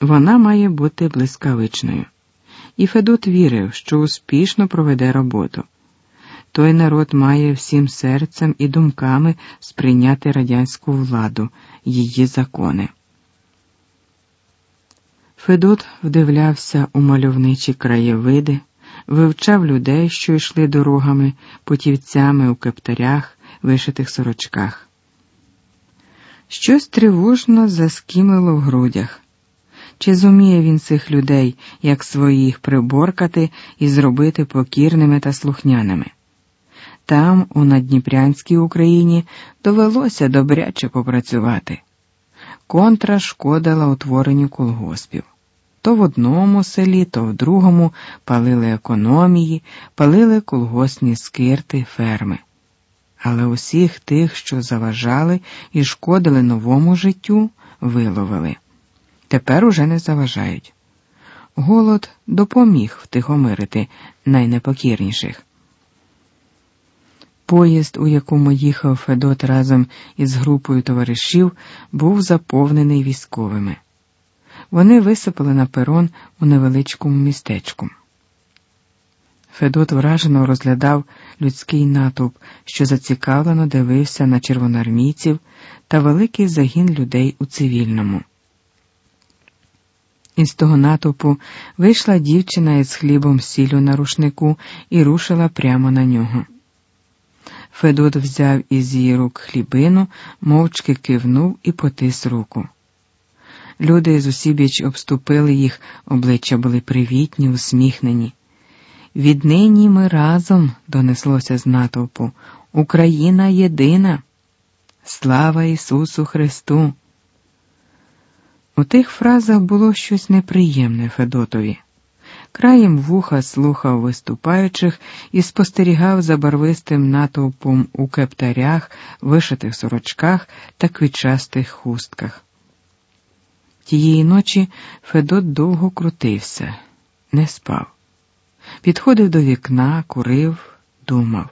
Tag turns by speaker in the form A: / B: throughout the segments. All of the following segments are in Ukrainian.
A: Вона має бути блискавичною. І Федот вірив, що успішно проведе роботу. Той народ має всім серцем і думками сприйняти радянську владу, її закони. Федот вдивлявся у мальовничі краєвиди, вивчав людей, що йшли дорогами, путівцями у кептарях, вишитих сорочках. Щось тривожно заскімило в грудях. Чи зуміє він цих людей, як своїх, приборкати і зробити покірними та слухняними? Там, у Надніпрянській Україні, довелося добряче попрацювати. Контра шкодила утворенню колгоспів. То в одному селі, то в другому палили економії, палили колгосні скирти, ферми. Але усіх тих, що заважали і шкодили новому життю, виловили. Тепер уже не заважають. Голод допоміг втихомирити найнепокірніших. Поїзд, у якому їхав Федот разом із групою товаришів, був заповнений військовими. Вони висипали на перон у невеличкому містечку. Федот вражено розглядав людський натовп, що зацікавлено дивився на червоноармійців та великий загін людей у цивільному. Із того натовпу вийшла дівчина із хлібом сіллю на рушнику і рушила прямо на нього. Федот взяв із її рук хлібину, мовчки кивнув і потис руку. Люди з усібіч обступили їх, обличчя були привітні, усміхнені. Віднині ми разом, донеслося з натовпу, Україна єдина. Слава Ісусу Христу! У тих фразах було щось неприємне Федотові. Краєм вуха слухав виступаючих і спостерігав за барвистим натовпом у кептарях, вишитих сорочках та квітчастих хустках. Тієї ночі Федот довго крутився, не спав. Підходив до вікна, курив, думав.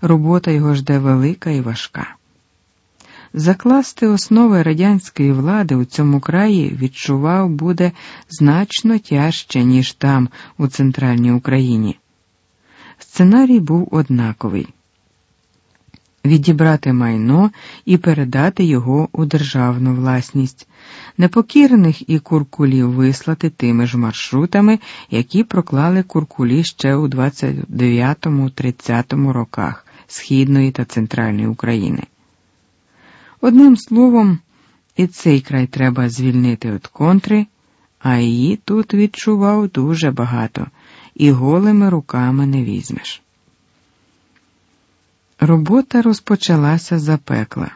A: Робота його жде велика і важка. Закласти основи радянської влади у цьому краї відчував буде значно тяжче, ніж там, у центральній Україні. Сценарій був однаковий відібрати майно і передати його у державну власність, непокірних і куркулів вислати тими ж маршрутами, які проклали куркулі ще у 29-30 роках Східної та Центральної України. Одним словом, і цей край треба звільнити від контри, а її тут відчував дуже багато, і голими руками не візьмеш. Робота розпочалася за пекла.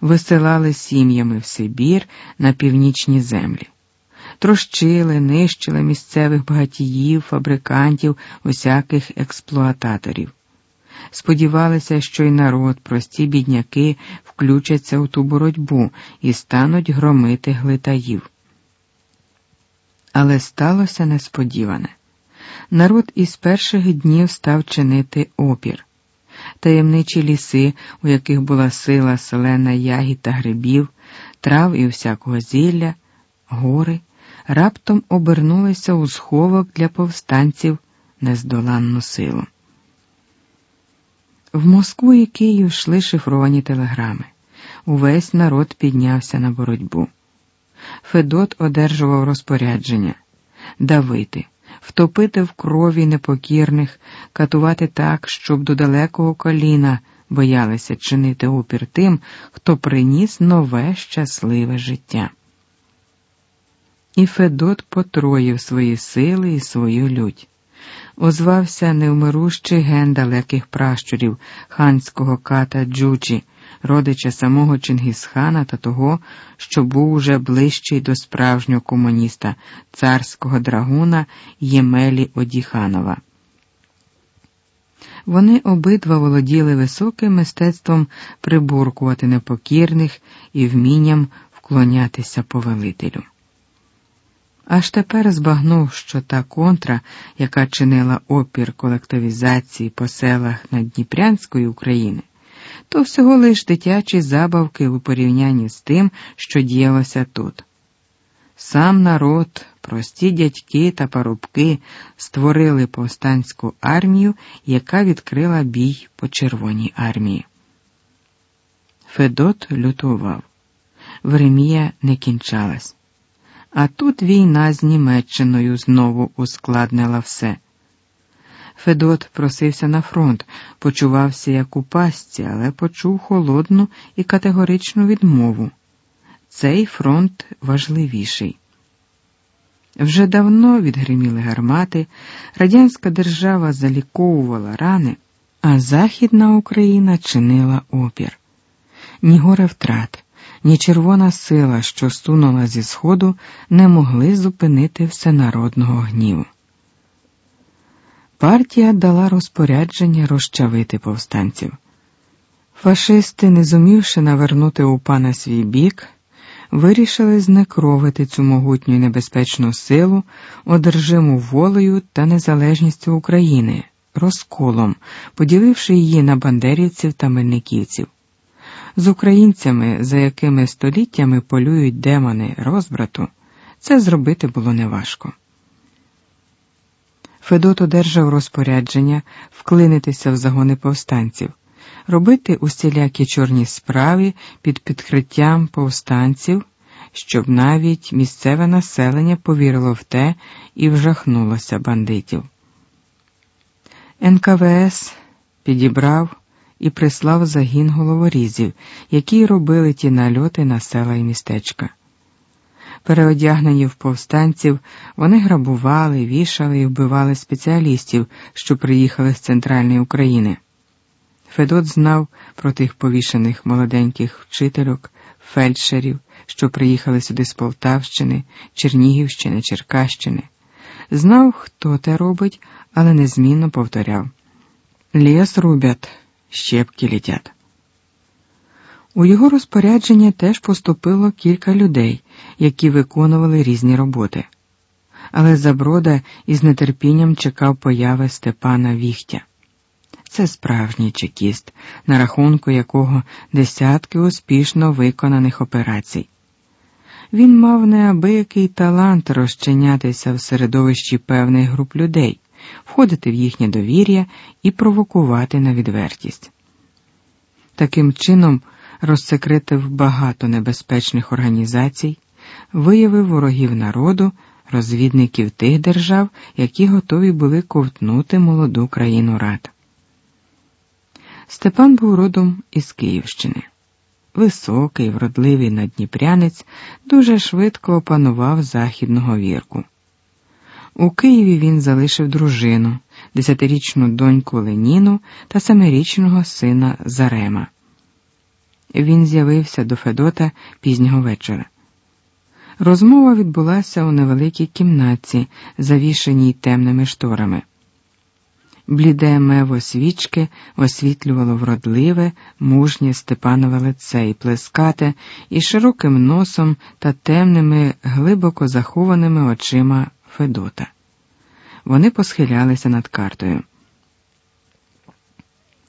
A: Висилали сім'ями в Сибір на північні землі, трощили, нищили місцевих багатіїв, фабрикантів, усяких експлуататорів. Сподівалися, що й народ, прості бідняки включаться у ту боротьбу і стануть громити глитаїв. Але сталося несподіване. Народ із перших днів став чинити опір таємничі ліси, у яких була сила селена ягід та грибів, трав і всякого зілля, гори, раптом обернулися у сховок для повстанців нездоланну силу. В Москву і Київ йшли шифровані телеграми. Увесь народ піднявся на боротьбу. Федот одержував розпорядження давити втопити в крові непокірних, катувати так, щоб до далекого коліна боялися чинити опір тим, хто приніс нове щасливе життя. І Федот потроїв свої сили і свою лють. Озвався невмирущий ген далеких пращурів ханського ката Джуджі родича самого Чингісхана та того, що був уже ближчий до справжнього комуніста, царського драгуна Ємелі Одіханова. Вони обидва володіли високим мистецтвом приборкувати непокірних і вмінням вклонятися повелителю. Аж тепер збагнув, що та контра, яка чинила опір колективізації по селах Надніпрянської України, то всього лиш дитячі забавки у порівнянні з тим, що діялося тут. Сам народ, прості дядьки та парубки створили повстанську армію, яка відкрила бій по Червоній армії. Федот лютував. Веремія не кінчалась. А тут війна з Німеччиною знову ускладнила все. Федот просився на фронт, почувався як у пастці, але почув холодну і категоричну відмову. Цей фронт важливіший. Вже давно відгриміли гармати, радянська держава заліковувала рани, а Західна Україна чинила опір. Ні горе втрат, ні червона сила, що сунула зі сходу, не могли зупинити всенародного гніву. Партія дала розпорядження розчавити повстанців. Фашисти, не зумівши навернути упа на свій бік, вирішили знекровити цю могутню і небезпечну силу, одержиму волею та незалежністю України, розколом, поділивши її на бандерівців та мельниківців. З українцями, за якими століттями полюють демони розбрату, це зробити було неважко. Федот одержав розпорядження вклинитися в загони повстанців, робити усілякі чорні справи під підкриттям повстанців, щоб навіть місцеве населення повірило в те і вжахнулося бандитів. НКВС підібрав і прислав загін головорізів, які робили ті нальоти на села і містечка. Переодягнені в повстанців, вони грабували, вішали і вбивали спеціалістів, що приїхали з центральної України. Федот знав про тих повішених молоденьких вчительок, фельдшерів, що приїхали сюди з Полтавщини, Чернігівщини, Черкащини. Знав, хто те робить, але незмінно повторяв Ліс рубят, щепки літять. У його розпорядження теж поступило кілька людей, які виконували різні роботи. Але Заброда із нетерпінням чекав появи Степана Віхтя. Це справжній чекіст, на рахунку якого десятки успішно виконаних операцій. Він мав неабиякий талант розчинятися в середовищі певних груп людей, входити в їхнє довір'я і провокувати на відвертість. Таким чином розсекретив багато небезпечних організацій, виявив ворогів народу, розвідників тих держав, які готові були ковтнути молоду країну рад. Степан був родом із Київщини. Високий, вродливий надніпрянець дуже швидко опанував західного вірку. У Києві він залишив дружину, десятирічну доньку Леніну та семирічного сина Зарема. Він з'явився до Федота пізнього вечора. Розмова відбулася у невеликій кімнатці, завішеній темними шторами. Бліде мево свічки освітлювало вродливе, мужнє Степанове лице і плескате, і широким носом та темними, глибоко захованими очима Федота. Вони посхилялися над картою.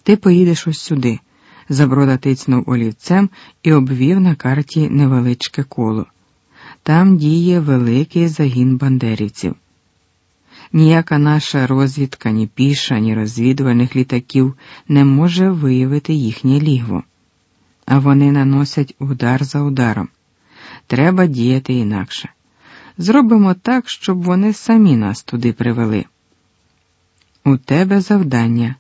A: Ти поїдеш ось сюди. Заброда тицнув олівцем і обвів на карті невеличке коло. Там діє великий загін бандерівців. Ніяка наша розвідка, ні піша, ні розвідувальних літаків не може виявити їхнє лігво, а вони наносять удар за ударом. Треба діяти інакше. Зробимо так, щоб вони самі нас туди привели. У тебе завдання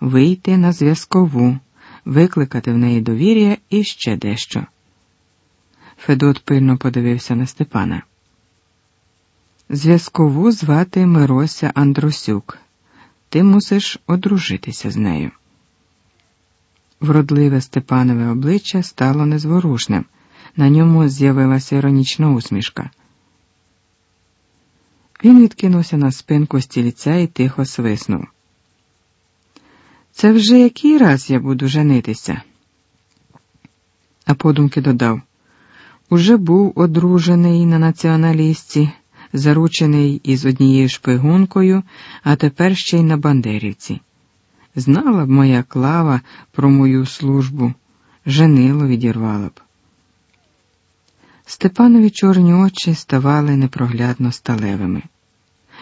A: вийти на зв'язкову, викликати в неї довір'я і ще дещо. Федот пильно подивився на Степана. Зв'язкову звати Мирося Андрусюк. Ти мусиш одружитися з нею. Вродливе Степанове обличчя стало незворушним, на ньому з'явилася іронічна усмішка. Він відкинувся на спинку стільця і тихо свиснув. Це вже який раз я буду женитися? А подумки додав уже був одружений на націоналістці заручений із однією шпигункою, а тепер ще й на Бандерівці. Знала б моя клава про мою службу, женило відірвала б. Степанові чорні очі ставали непроглядно сталевими.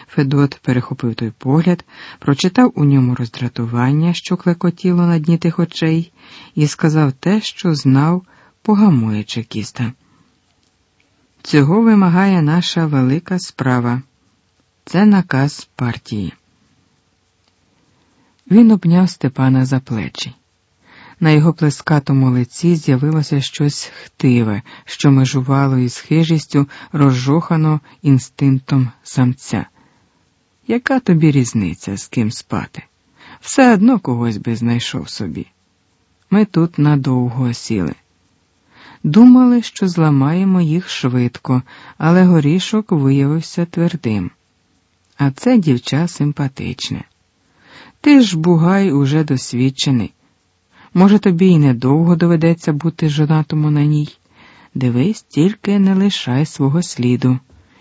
A: Федот перехопив той погляд, прочитав у ньому роздратування, що клекотіло на дні тих очей, і сказав те, що знав, погамує чекіста. Цього вимагає наша велика справа. Це наказ партії. Він обняв Степана за плечі. На його плескатому лиці з'явилося щось хтиве, що межувало із хижістю, розжохано інстинктом самця. Яка тобі різниця, з ким спати? Все одно когось би знайшов собі. Ми тут надовго осіли. Думали, що зламаємо їх швидко, але горішок виявився твердим. А це дівча симпатичне. Ти ж, бугай, уже досвідчений. Може, тобі й недовго доведеться бути жонатому на ній. Дивись, тільки не лишай свого сліду.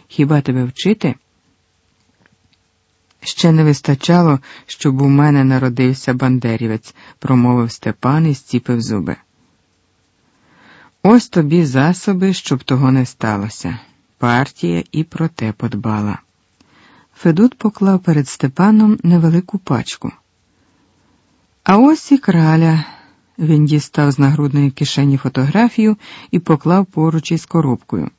A: Хіба тебе вчити? Ще не вистачало, щоб у мене народився бандерівець, промовив Степан і стіпив зуби. Ось тобі засоби, щоб того не сталося. Партія і про те подбала. Федот поклав перед Степаном невелику пачку. А ось і краля. Він дістав з нагрудної кишені фотографію і поклав поруч із коробкою.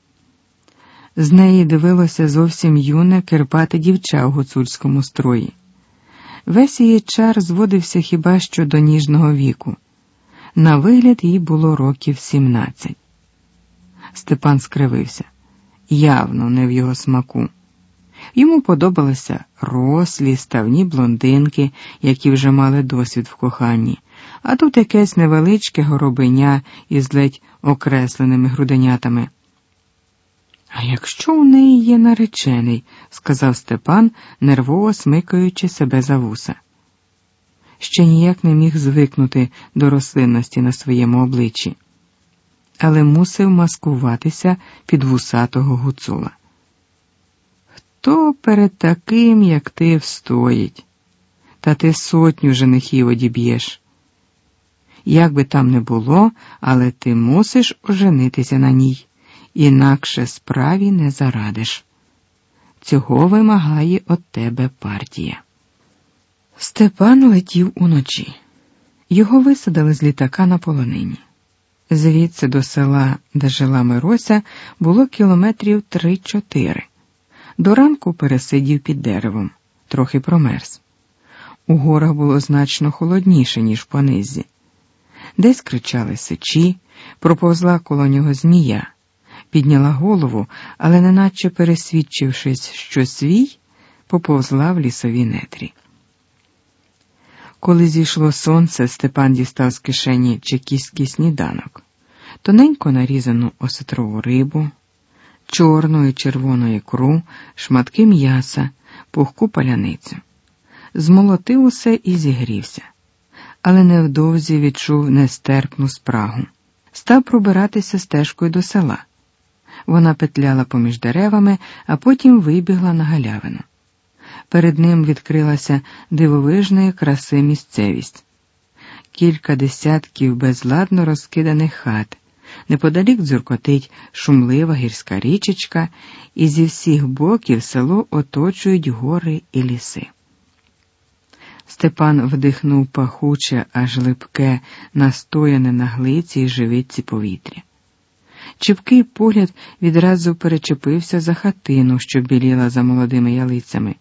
A: З неї дивилося зовсім юне кирпате дівча у гуцульському строї. Весь її чар зводився хіба що до ніжного віку. На вигляд їй було років сімнадцять. Степан скривився явно не в його смаку. Йому подобалися рослі, ставні блондинки, які вже мали досвід в коханні, а тут якесь невеличке горобиня із ледь окресленими груденятами. А якщо у неї є наречений, сказав Степан, нервово смикаючи себе за вуса. Ще ніяк не міг звикнути до рослинності на своєму обличчі, але мусив маскуватися під вусатого гуцула. Хто перед таким, як ти, встоїть, та ти сотню женихів одіб'єш. Як би там не було, але ти мусиш оженитися на ній інакше справі не зарадиш. Цього вимагає от тебе партія. Степан летів уночі. Його висадили з літака на полонині. Звідси до села, де жила Мирося, було кілометрів три-чотири. До ранку пересидів під деревом, трохи промерз. У горах було значно холодніше, ніж по низі. Десь кричали сичі, проповзла коло нього змія підняла голову, але, неначе пересвідчившись, що свій, поповзла в лісові нетрі. Коли зійшло сонце, Степан дістав з кишені чекістський сніданок, тоненько нарізану осетрову рибу, чорну і червону ікру, шматки м'яса, пухку паляницю. Змолотив усе і зігрівся, але невдовзі відчув нестерпну спрагу. Став пробиратися стежкою до села. Вона петляла поміж деревами, а потім вибігла на галявину. Перед ним відкрилася дивовижної краси місцевість. Кілька десятків безладно розкиданих хат, неподалік дзюркотить шумлива гірська річечка, і зі всіх боків село оточують гори і ліси. Степан вдихнув пахуче, аж липке, настояне на глиці й живиці повітря. Чіпкий погляд відразу перечепився за хатину, що біліла за молодими ялицями.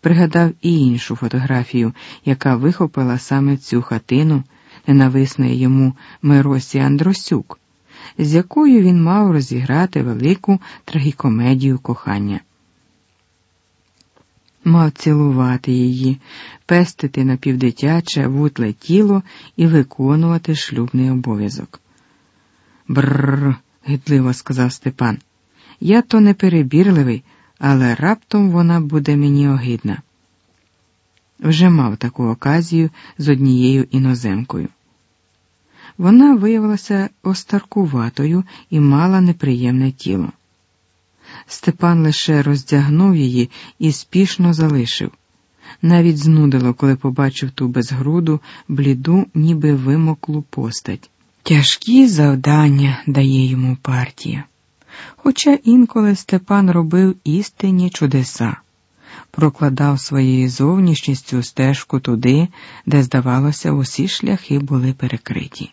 A: Пригадав і іншу фотографію, яка вихопила саме цю хатину, ненависної йому Миросі Андросюк, з якою він мав розіграти велику трагікомедію кохання. Мав цілувати її, пестити напівдитяче, вутле тіло і виконувати шлюбний обов'язок. Бррр, гидливо сказав Степан. Я то не перебірливий, але раптом вона буде мені огидна. Вже мав таку оказію з однією іноземкою. Вона виявилася остаркуватою і мала неприємне тіло. Степан лише роздягнув її і спішно залишив. Навіть знудило, коли побачив ту безгруду, бліду, ніби вимоклу постать. Тяжкі завдання дає йому партія. Хоча інколи Степан робив істинні чудеса, прокладав своєю зовнішністю стежку туди, де, здавалося, усі шляхи були перекриті.